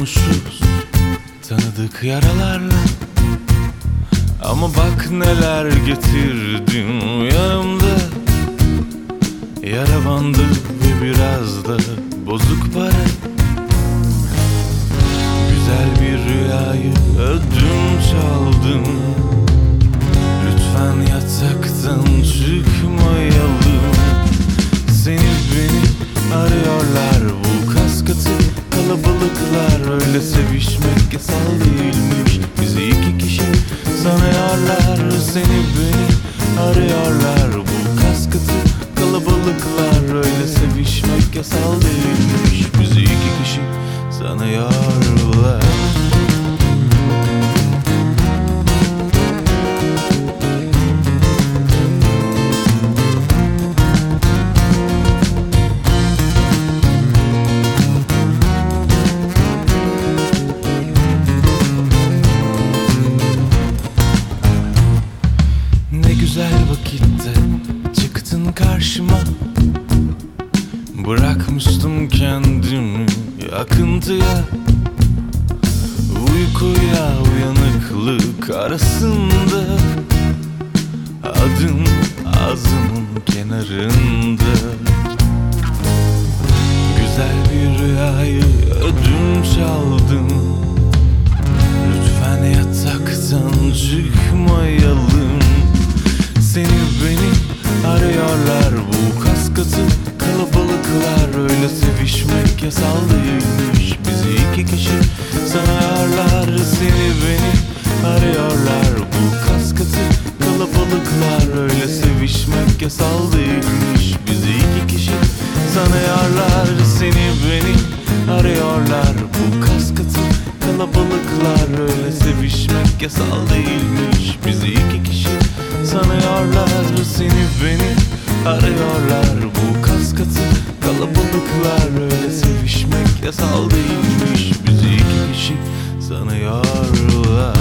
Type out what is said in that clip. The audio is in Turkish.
Umutsuz tanıdık yaralarla. Ama bak neler getirdim yanımda. Yara bandı ve biraz da bozuk para. Güzel bir rüyayı ödüm çaldım Kalabalıklar öyle sevişmek yasal değilmiş. Bizi iki kişi sanıyorlar Seni beni arıyorlar. Bu kas katı Kalabalıklar. Öyle sevişmek yasal değilmiş. Bizi iki kişi sanıyorlar güzel vakitte çıktın karşıma. Bırakmıştım kendimi akıntıya. Uykuyla uyanıklık arasında. Adın ağzımın kenarında sevişmek yasal değilmiş Bizi iki kişi sanıyorlar Seni beni arıyorlar bu kas katı Kalabalıklar. Öyle sevişmek yasal değilmiş Bizi iki kişi sanıyorlar Seni beni arıyorlar bu kas katı Kalabalıklar. Öyle sevişmek yasal değilmiş Bizi iki kişi sanıyorlar Seni beni arıyorlar bu kaskatı. Kalabalıklar öyle sevişmek yasal değilmiş. Bizi iki kişi sanıyorlar.